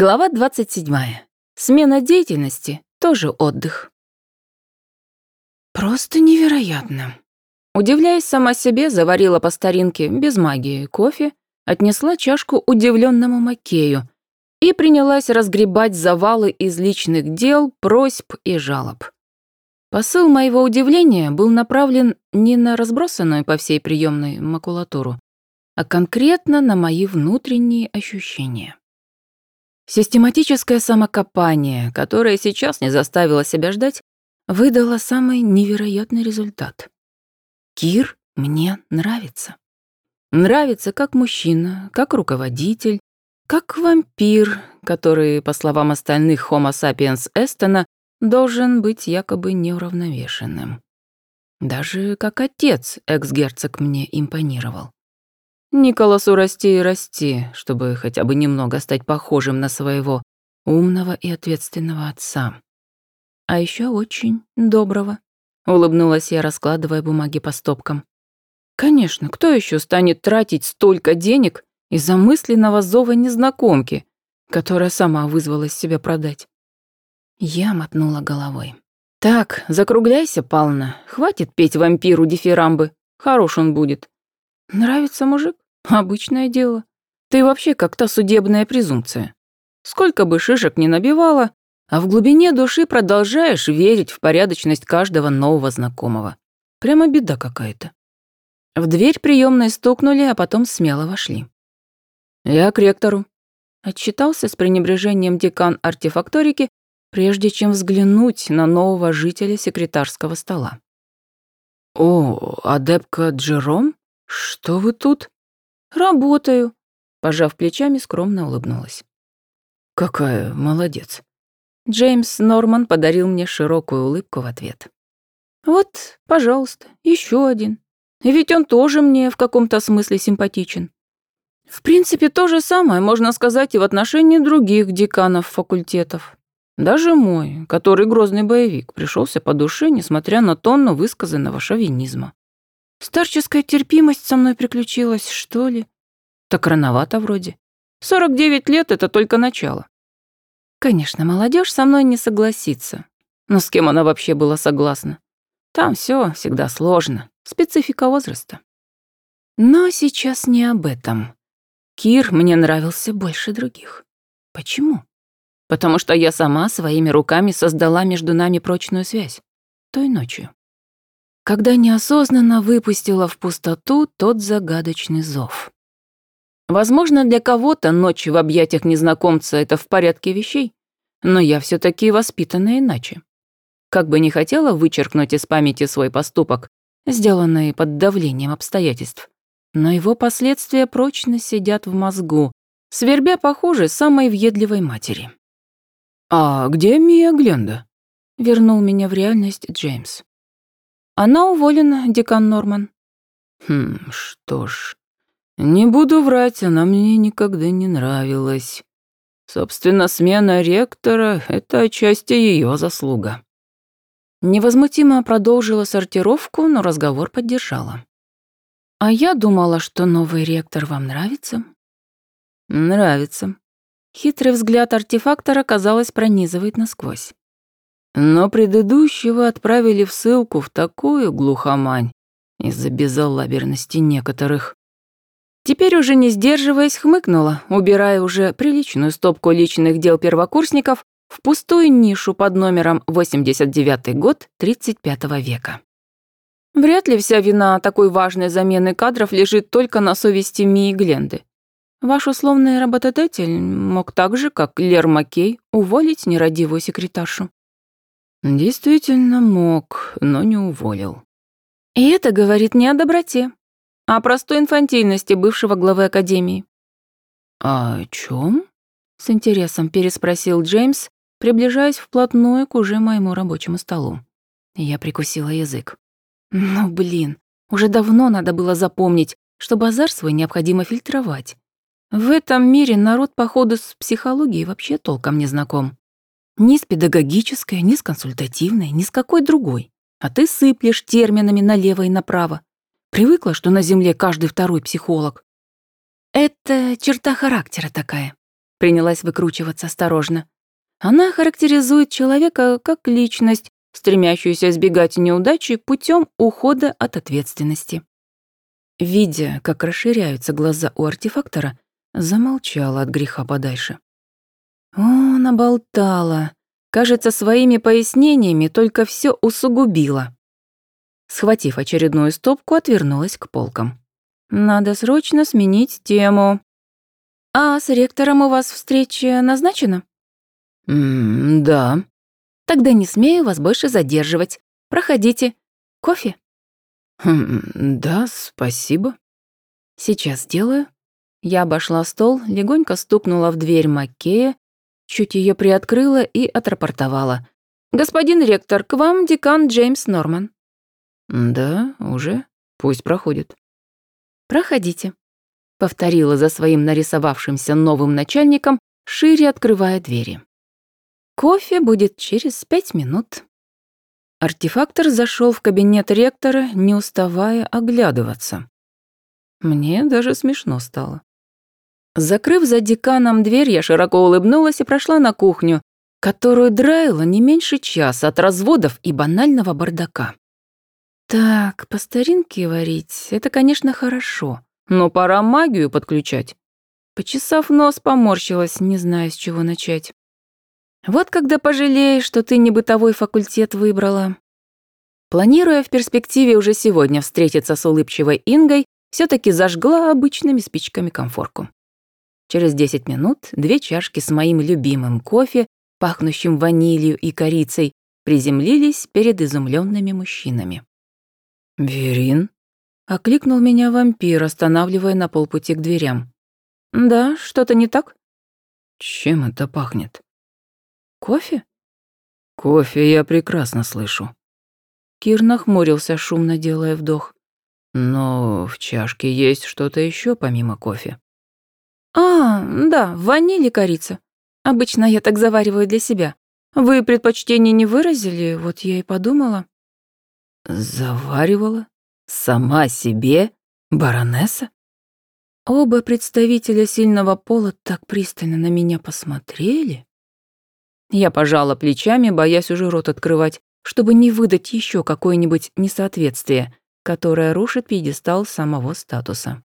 Глава 27. Смена деятельности — тоже отдых. Просто невероятно. Удивляясь сама себе, заварила по старинке, без магии, кофе, отнесла чашку удивленному Макею и принялась разгребать завалы из личных дел, просьб и жалоб. Посыл моего удивления был направлен не на разбросанную по всей приемной макулатуру, а конкретно на мои внутренние ощущения. Систематическое самокопание, которое сейчас не заставило себя ждать, выдало самый невероятный результат. Кир мне нравится. Нравится как мужчина, как руководитель, как вампир, который, по словам остальных Homo sapiens Эстона, должен быть якобы неуравновешенным. Даже как отец экс-герцог мне импонировал. Николасу расти и расти, чтобы хотя бы немного стать похожим на своего умного и ответственного отца. А еще очень доброго, улыбнулась я, раскладывая бумаги по стопкам. Конечно, кто еще станет тратить столько денег из-за мысленного зова незнакомки, которая сама вызвалась себя продать? Я мотнула головой. «Так, закругляйся, Пална. Хватит петь вампиру дифирамбы. Хорош он будет. Нравится мужик? Обычное дело. Ты вообще как то судебная презумпция. Сколько бы шишек ни набивала, а в глубине души продолжаешь верить в порядочность каждого нового знакомого. Прямо беда какая-то. В дверь приемной стукнули, а потом смело вошли. «Я к ректору», — отчитался с пренебрежением декан артефакторики, прежде чем взглянуть на нового жителя секретарского стола. «О, адепка Джером?» «Что вы тут?» «Работаю», — пожав плечами, скромно улыбнулась. «Какая молодец». Джеймс Норман подарил мне широкую улыбку в ответ. «Вот, пожалуйста, еще один. Ведь он тоже мне в каком-то смысле симпатичен. В принципе, то же самое можно сказать и в отношении других деканов факультетов. Даже мой, который грозный боевик, пришелся по душе, несмотря на тонну высказанного шовинизма. Старческая терпимость со мной приключилась, что ли? Так рановато вроде. 49 лет — это только начало. Конечно, молодежь со мной не согласится. Но с кем она вообще была согласна? Там все всегда сложно, специфика возраста. Но сейчас не об этом. Кир мне нравился больше других. Почему? Потому что я сама своими руками создала между нами прочную связь. Той ночью когда неосознанно выпустила в пустоту тот загадочный зов. Возможно, для кого-то ночь в объятиях незнакомца — это в порядке вещей, но я все таки воспитана иначе. Как бы не хотела вычеркнуть из памяти свой поступок, сделанный под давлением обстоятельств, но его последствия прочно сидят в мозгу, свербя, похоже, самой въедливой матери. «А где Мия Гленда?» — вернул меня в реальность Джеймс. Она уволена, декан Норман. Хм, что ж, не буду врать, она мне никогда не нравилась. Собственно, смена ректора — это отчасти ее заслуга. Невозмутимо продолжила сортировку, но разговор поддержала. «А я думала, что новый ректор вам нравится?» «Нравится». Хитрый взгляд артефактора, казалось, пронизывает насквозь. Но предыдущего отправили в ссылку в такую глухомань из-за безалаберности некоторых. Теперь уже не сдерживаясь, хмыкнула, убирая уже приличную стопку личных дел первокурсников в пустую нишу под номером 89 год 35 века. Вряд ли вся вина такой важной замены кадров лежит только на совести Мии Гленды. Ваш условный работодатель мог так же, как Лер Маккей, уволить нерадивую секретаршу. Действительно мог, но не уволил. И это говорит не о доброте, а о простой инфантильности бывшего главы академии. «А о чем? с интересом переспросил Джеймс, приближаясь вплотную к уже моему рабочему столу. Я прикусила язык. Ну, блин, уже давно надо было запомнить, что базар свой необходимо фильтровать. В этом мире народ, походу, с психологией вообще толком не знаком. Ни с педагогической, ни с консультативной, ни с какой другой. А ты сыплешь терминами налево и направо. Привыкла, что на Земле каждый второй психолог. Это черта характера такая. принялась выкручиваться осторожно. Она характеризует человека как личность, стремящуюся избегать неудачи путем ухода от ответственности. Видя, как расширяются глаза у артефактора, замолчала от греха подальше. О, наболтала. Кажется, своими пояснениями только все усугубила. Схватив очередную стопку, отвернулась к полкам. Надо срочно сменить тему. А с ректором у вас встреча назначена? М да. Тогда не смею вас больше задерживать. Проходите. Кофе? Хм, да, спасибо. Сейчас сделаю. Я обошла стол, легонько стукнула в дверь Маккея, чуть ее приоткрыла и отрапортовала. «Господин ректор, к вам декан Джеймс Норман». «Да, уже. Пусть проходит». «Проходите», — повторила за своим нарисовавшимся новым начальником, шире открывая двери. «Кофе будет через пять минут». Артефактор зашел в кабинет ректора, не уставая оглядываться. Мне даже смешно стало. Закрыв за деканом дверь, я широко улыбнулась и прошла на кухню, которую драила не меньше часа от разводов и банального бардака. Так, по старинке варить — это, конечно, хорошо, но пора магию подключать. Почесав нос, поморщилась, не зная, с чего начать. Вот когда пожалеешь, что ты не бытовой факультет выбрала. Планируя в перспективе уже сегодня встретиться с улыбчивой Ингой, все таки зажгла обычными спичками комфорку. Через 10 минут две чашки с моим любимым кофе, пахнущим ванилью и корицей, приземлились перед изумленными мужчинами. «Верин?» — окликнул меня вампир, останавливая на полпути к дверям. «Да, что-то не так?» «Чем это пахнет?» «Кофе?» «Кофе я прекрасно слышу». Кир нахмурился, шумно делая вдох. «Но в чашке есть что-то еще помимо кофе». «А, да, ваниль и корица. Обычно я так завариваю для себя. Вы предпочтение не выразили, вот я и подумала». Заваривала? Сама себе? Баронесса? Оба представителя сильного пола так пристально на меня посмотрели. Я пожала плечами, боясь уже рот открывать, чтобы не выдать еще какое-нибудь несоответствие, которое рушит пьедестал самого статуса.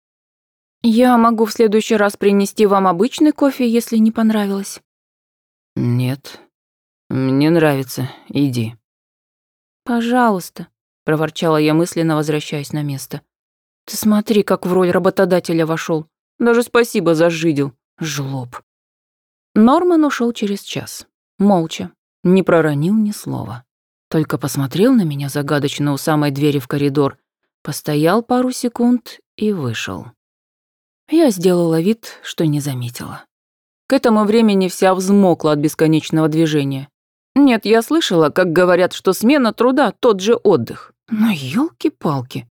«Я могу в следующий раз принести вам обычный кофе, если не понравилось». «Нет, мне нравится, иди». «Пожалуйста», проворчала я мысленно, возвращаясь на место. Ты смотри, как в роль работодателя вошел. Даже спасибо зажидел. Жлоб. Норман ушел через час. Молча. Не проронил ни слова. Только посмотрел на меня загадочно у самой двери в коридор, постоял пару секунд и вышел. Я сделала вид, что не заметила. К этому времени вся взмокла от бесконечного движения. Нет, я слышала, как говорят, что смена труда — тот же отдых. Но елки-палки.